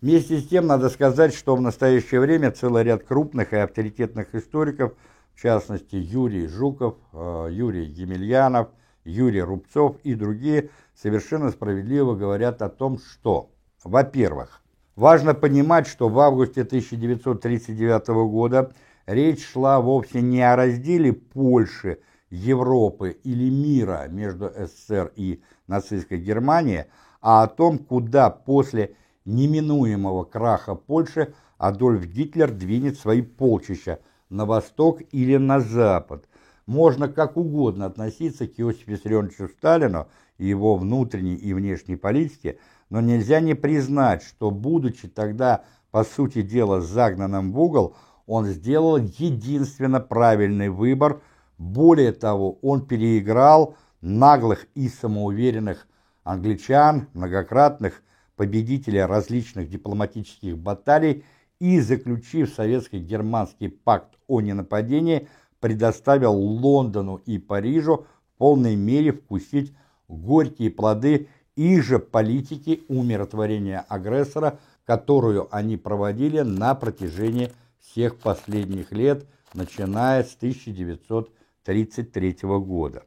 Вместе с тем, надо сказать, что в настоящее время целый ряд крупных и авторитетных историков, в частности Юрий Жуков, э, Юрий Емельянов, Юрий Рубцов и другие, совершенно справедливо говорят о том, что, во-первых, важно понимать, что в августе 1939 года речь шла вовсе не о разделе Польши, Европы или мира между СССР и нацистской Германией, а о том, куда после неминуемого краха Польши Адольф Гитлер двинет свои полчища на восток или на запад. Можно как угодно относиться к Иосифу Виссарионовичу Сталину его внутренней и внешней политике, но нельзя не признать, что, будучи тогда, по сути дела, загнанным в угол, он сделал единственно правильный выбор. Более того, он переиграл наглых и самоуверенных англичан, многократных победителя различных дипломатических баталий и, заключив советско-германский пакт о ненападении, предоставил Лондону и Парижу в полной мере вкусить горькие плоды и же политики умиротворения агрессора, которую они проводили на протяжении всех последних лет, начиная с 1933 года.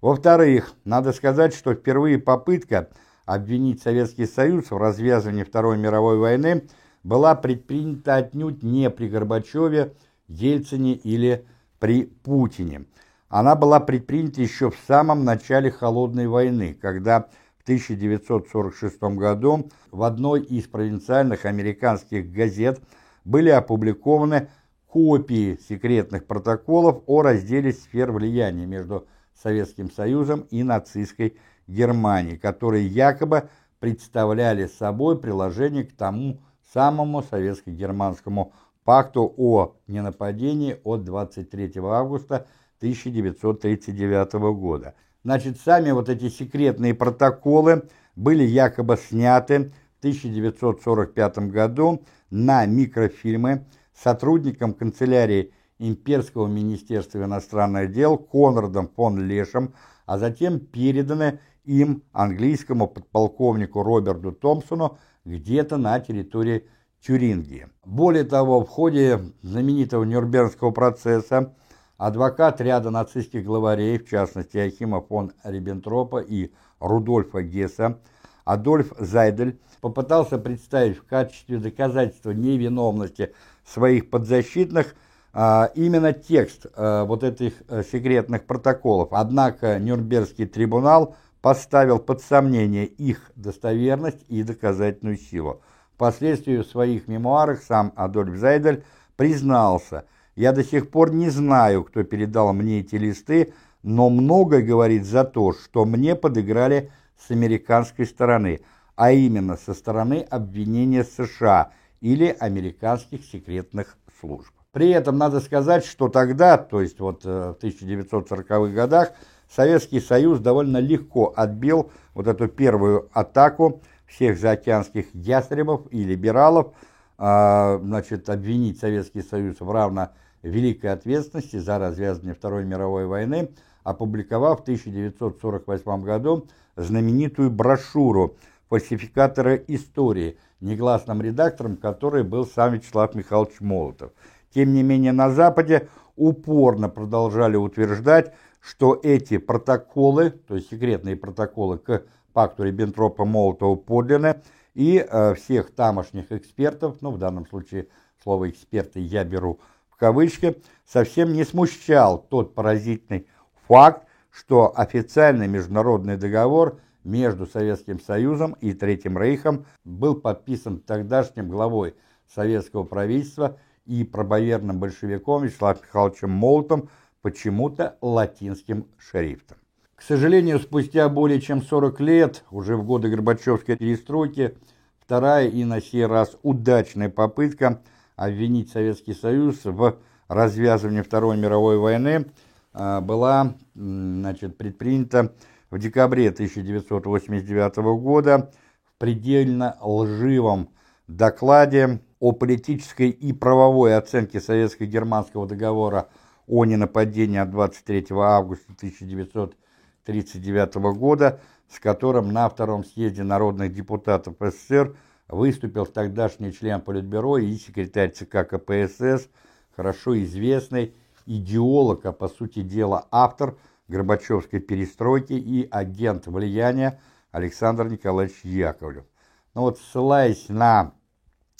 Во-вторых, надо сказать, что впервые попытка – обвинить Советский Союз в развязывании Второй мировой войны была предпринята отнюдь не при Горбачеве, Ельцине или при Путине. Она была предпринята еще в самом начале Холодной войны, когда в 1946 году в одной из провинциальных американских газет были опубликованы копии секретных протоколов о разделе сфер влияния между Советским Союзом и нацистской Германии, которые якобы представляли собой приложение к тому самому советско-германскому пакту о ненападении от 23 августа 1939 года. Значит, сами вот эти секретные протоколы были якобы сняты в 1945 году на микрофильмы сотрудником канцелярии Имперского министерства иностранных дел Конрадом фон Лешем, а затем переданы им, английскому подполковнику Роберту Томпсону, где-то на территории Тюрингии. Более того, в ходе знаменитого Нюрнбергского процесса адвокат ряда нацистских главарей, в частности Ахима фон Риббентропа и Рудольфа Гесса, Адольф Зайдель, попытался представить в качестве доказательства невиновности своих подзащитных а, именно текст а, вот этих а, секретных протоколов. Однако Нюрнбергский трибунал поставил под сомнение их достоверность и доказательную силу. Впоследствии в своих мемуарах сам Адольф Зайдель признался, «Я до сих пор не знаю, кто передал мне эти листы, но многое говорит за то, что мне подыграли с американской стороны, а именно со стороны обвинения США или американских секретных служб». При этом надо сказать, что тогда, то есть вот э, в 1940-х годах, Советский Союз довольно легко отбил вот эту первую атаку всех заокеанских ястребов и либералов, а, значит, обвинить Советский Союз в равно великой ответственности за развязывание Второй мировой войны, опубликовав в 1948 году знаменитую брошюру «Фальсификаторы истории», негласным редактором которой был сам Вячеслав Михайлович Молотов. Тем не менее, на Западе упорно продолжали утверждать, что эти протоколы, то есть секретные протоколы к пакту Риббентропа-Молотова подлинны, и э, всех тамошних экспертов, ну в данном случае слово «эксперты» я беру в кавычки, совсем не смущал тот поразительный факт, что официальный международный договор между Советским Союзом и Третьим Рейхом был подписан тогдашним главой советского правительства и правоверным большевиком Вячеславом Михайловичем Молотом почему-то латинским шрифтом. К сожалению, спустя более чем 40 лет, уже в годы Горбачевской перестройки, вторая и на сей раз удачная попытка обвинить Советский Союз в развязывании Второй мировой войны а, была значит, предпринята в декабре 1989 года в предельно лживом докладе о политической и правовой оценке Советско-германского договора о ненападении от 23 августа 1939 года, с которым на Втором съезде народных депутатов СССР выступил тогдашний член Политбюро и секретарь ЦК КПСС, хорошо известный идеолог, а по сути дела автор Горбачевской перестройки и агент влияния Александр Николаевич Яковлев. Но вот ссылаясь на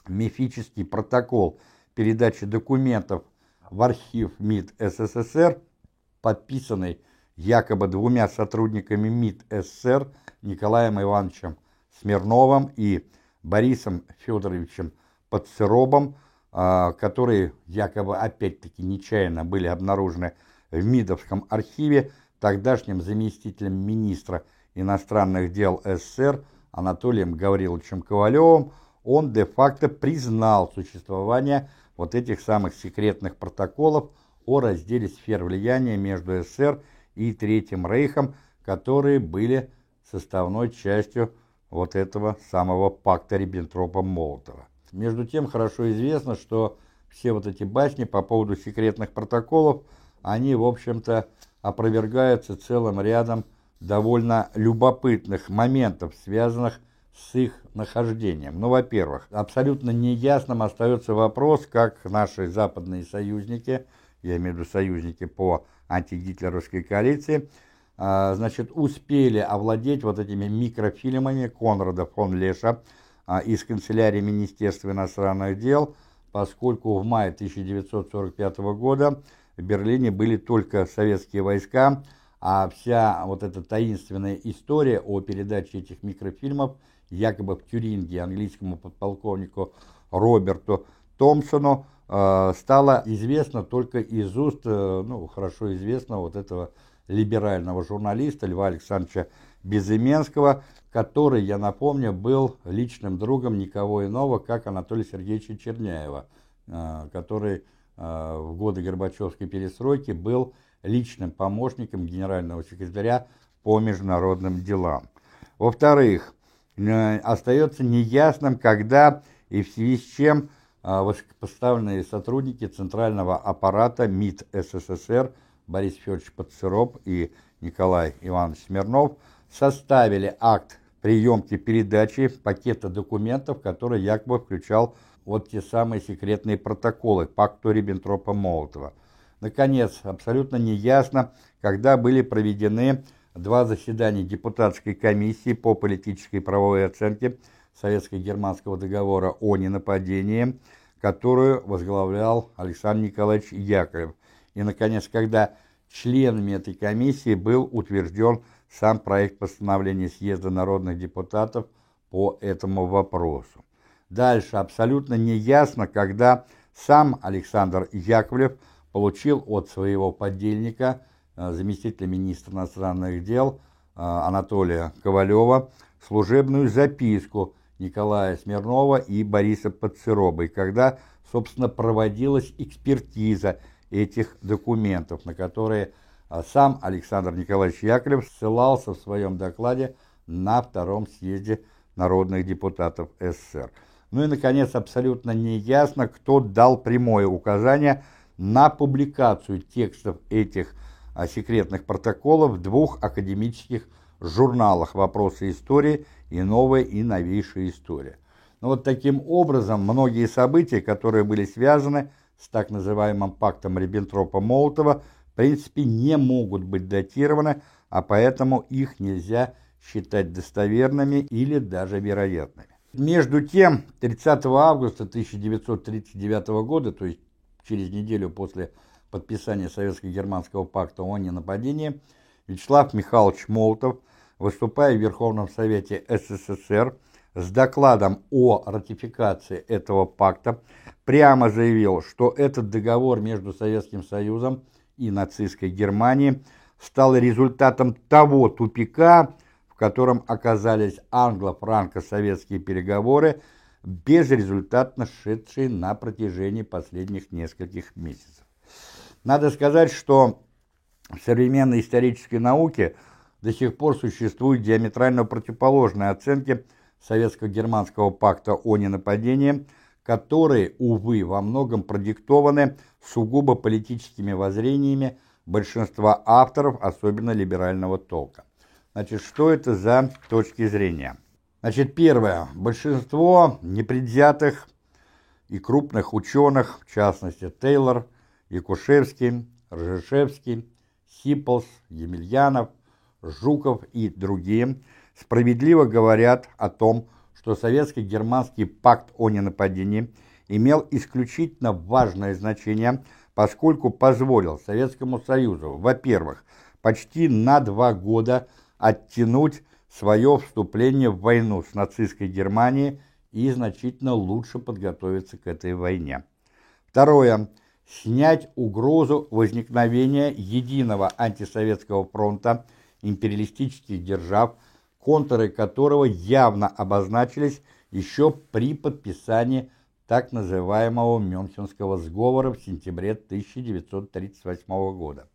мифический протокол передачи документов в архив МИД СССР, подписанный якобы двумя сотрудниками МИД СССР Николаем Ивановичем Смирновым и Борисом Федоровичем Подсыробом, а, которые якобы опять-таки нечаянно были обнаружены в МИДовском архиве тогдашним заместителем министра иностранных дел СССР Анатолием Гавриловичем Ковалевым, он де-факто признал существование вот этих самых секретных протоколов о разделе сфер влияния между СССР и Третьим Рейхом, которые были составной частью вот этого самого пакта Риббентропа-Молотова. Между тем, хорошо известно, что все вот эти басни по поводу секретных протоколов, они, в общем-то, опровергаются целым рядом довольно любопытных моментов, связанных с их нахождением. Ну, во-первых, абсолютно неясным остается вопрос, как наши западные союзники, я имею в виду союзники по антигитлеровской коалиции, значит, успели овладеть вот этими микрофильмами Конрада фон Леша а, из канцелярии Министерства иностранных дел, поскольку в мае 1945 года в Берлине были только советские войска, а вся вот эта таинственная история о передаче этих микрофильмов якобы в Тюринге английскому подполковнику Роберту Томпсону э, стала известна только из уст, э, ну, хорошо известного вот этого либерального журналиста Льва Александровича Безыменского, который, я напомню, был личным другом никого иного, как Анатолия Сергеевича Черняева, э, который э, в годы Горбачевской перестройки был личным помощником генерального секретаря по международным делам. Во-вторых, э, остается неясным, когда и в связи с чем высокопоставленные сотрудники Центрального аппарата МИД СССР Борис Федорович Подсыроб и Николай Иванович Смирнов составили акт приемки передачи пакета документов, который якобы включал вот те самые секретные протоколы пакту Риббентропа-Молотова. Наконец, абсолютно неясно, когда были проведены два заседания депутатской комиссии по политической и правовой оценке Советско-германского договора о ненападении, которую возглавлял Александр Николаевич Яковлев. И, наконец, когда членами этой комиссии был утвержден сам проект постановления съезда народных депутатов по этому вопросу. Дальше абсолютно неясно, когда сам Александр Яковлев получил от своего подельника, э, заместителя министра иностранных дел э, Анатолия Ковалева, служебную записку Николая Смирнова и Бориса Подсыроба, и когда, собственно, проводилась экспертиза этих документов, на которые а сам Александр Николаевич Яковлев ссылался в своем докладе на Втором съезде народных депутатов СССР. Ну и, наконец, абсолютно неясно, кто дал прямое указание на публикацию текстов этих а, секретных протоколов в двух академических журналах «Вопросы истории» и «Новая и новейшая история». Но ну вот таким образом многие события, которые были связаны с так называемым пактом Риббентропа-Молотова, в принципе, не могут быть датированы, а поэтому их нельзя считать достоверными или даже вероятными. Между тем, 30 августа 1939 года, то есть через неделю после подписания Советско-Германского пакта о ненападении, Вячеслав Михайлович Молотов, выступая в Верховном Совете СССР с докладом о ратификации этого пакта, прямо заявил, что этот договор между Советским Союзом и нацистской Германии стало результатом того тупика, в котором оказались англо-франко-советские переговоры, безрезультатно шедшие на протяжении последних нескольких месяцев. Надо сказать, что в современной исторической науке до сих пор существуют диаметрально противоположные оценки Советско-германского пакта о ненападении, которые, увы, во многом продиктованы сугубо политическими воззрениями большинства авторов, особенно либерального толка. Значит, что это за точки зрения? Значит, первое. Большинство непредвзятых и крупных ученых, в частности Тейлор, Якушевский, Ржешевский, Сиплс, Емельянов, Жуков и другие, справедливо говорят о том, что советско-германский пакт о ненападении имел исключительно важное значение, поскольку позволил Советскому Союзу, во-первых, почти на два года оттянуть свое вступление в войну с нацистской Германией и значительно лучше подготовиться к этой войне. Второе. Снять угрозу возникновения единого антисоветского фронта империалистических держав, контуры которого явно обозначились еще при подписании так называемого Мюнхенского сговора в сентябре 1938 года.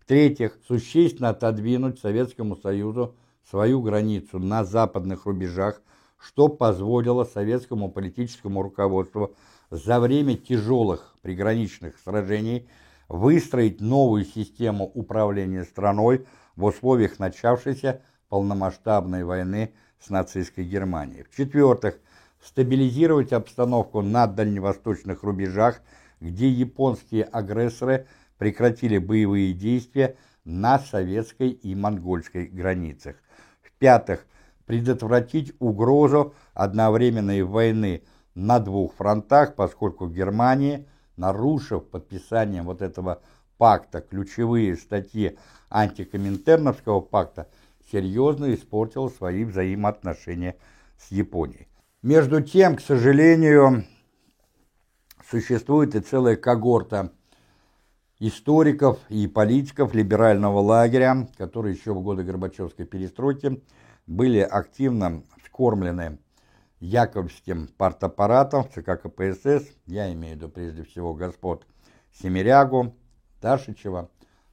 В-третьих, существенно отодвинуть Советскому Союзу свою границу на западных рубежах, что позволило советскому политическому руководству за время тяжелых приграничных сражений выстроить новую систему управления страной в условиях начавшейся полномасштабной войны с нацистской Германией. В-четвертых, стабилизировать обстановку на дальневосточных рубежах, где японские агрессоры прекратили боевые действия на советской и монгольской границах. В-пятых, предотвратить угрозу одновременной войны на двух фронтах, поскольку Германия, нарушив подписанием вот этого пакта ключевые статьи антикоминтерновского пакта, серьезно испортила свои взаимоотношения с Японией. Между тем, к сожалению, существует и целая когорта историков и политиков либерального лагеря, которые еще в годы Горбачевской перестройки были активно вскормлены Яковлевским партаппаратом ЦК КПСС, я имею в виду прежде всего господ Семирягу, Дашичева,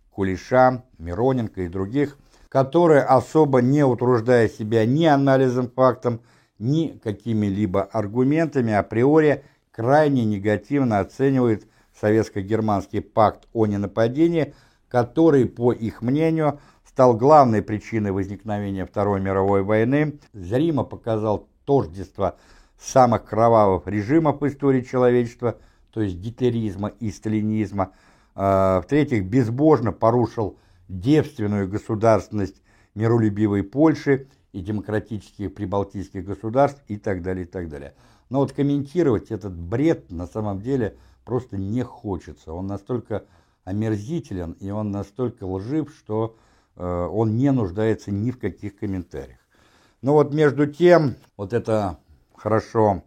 Кулиша, Мироненко и других, которые, особо не утруждая себя ни анализом фактов, ни какими-либо аргументами, априори крайне негативно оценивают советско-германский пакт о ненападении, который, по их мнению, стал главной причиной возникновения Второй мировой войны, зримо показал тождество самых кровавых режимов в истории человечества, то есть гитлеризма и сталинизма, а, в-третьих, безбожно порушил девственную государственность миролюбивой Польши и демократических прибалтийских государств и так далее, и так далее. Но вот комментировать этот бред на самом деле – просто не хочется. Он настолько омерзителен и он настолько лжив, что э, он не нуждается ни в каких комментариях. Но вот между тем, вот эта хорошо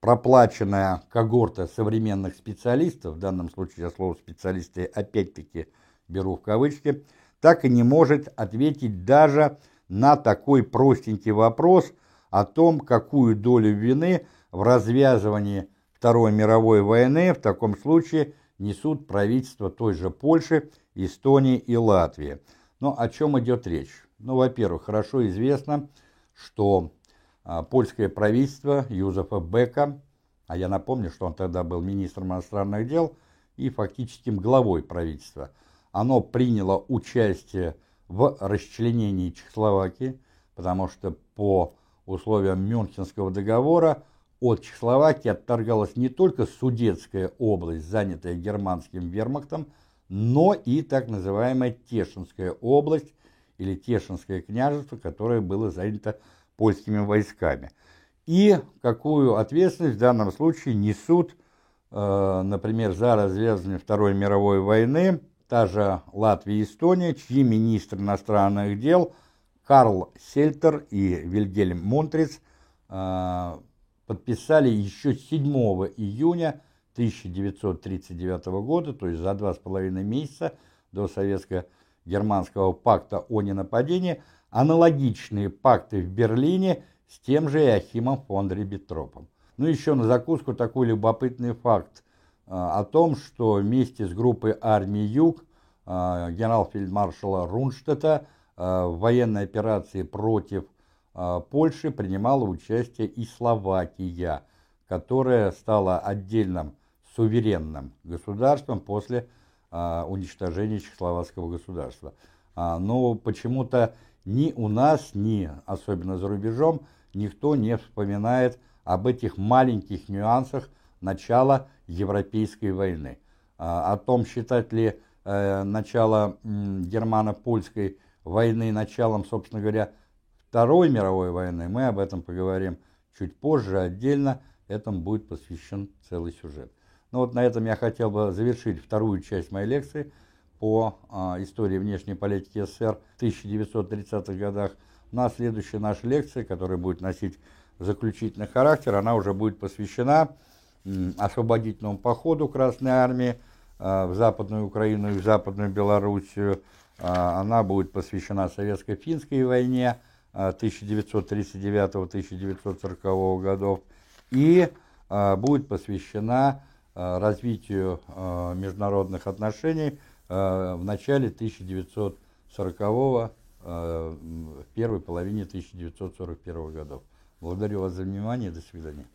проплаченная когорта современных специалистов, в данном случае я слово специалисты опять-таки беру в кавычки, так и не может ответить даже на такой простенький вопрос о том, какую долю вины в развязывании Второй мировой войны в таком случае несут правительства той же Польши, Эстонии и Латвии. Но о чем идет речь? Ну, во-первых, хорошо известно, что а, польское правительство Юзефа Бека, а я напомню, что он тогда был министром иностранных дел и фактическим главой правительства, оно приняло участие в расчленении Чехословакии, потому что по условиям Мюнхенского договора от Чехословакии отторгалась не только Судетская область, занятая германским вермахтом, но и так называемая Тешинская область или Тешинское княжество, которое было занято польскими войсками. И какую ответственность в данном случае несут, э, например, за развязывание Второй мировой войны та же Латвия и Эстония, чьи министры иностранных дел Карл Сельтер и Вильгельм Мунтриц э, подписали еще 7 июня 1939 года, то есть за два с половиной месяца до советско германского пакта о ненападении, аналогичные пакты в Берлине с тем же Иохимом фон Риббентропом. Ну, еще на закуску такой любопытный факт о том, что вместе с группой армии Юг генерал-фельдмаршала Рунштета в военной операции против Польши принимала участие и Словакия, которая стала отдельным суверенным государством после уничтожения Чехословацкого государства. Но почему-то ни у нас, ни особенно за рубежом никто не вспоминает об этих маленьких нюансах начала Европейской войны. О том, считать ли э, начало германо-польской войны началом, собственно говоря, Второй мировой войны, мы об этом поговорим чуть позже, отдельно, этому будет посвящен целый сюжет. Ну вот на этом я хотел бы завершить вторую часть моей лекции по э, истории внешней политики СССР в 1930-х годах. На следующая наша лекция, которая будет носить заключительный характер, она уже будет посвящена освободительному походу Красной Армии э, в Западную Украину и в Западную Белоруссию. Э, она будет посвящена Советско-финской войне 1939-1940 годов и будет посвящена развитию международных отношений в начале 1940-го, в первой половине 1941 годов. Благодарю вас за внимание. До свидания.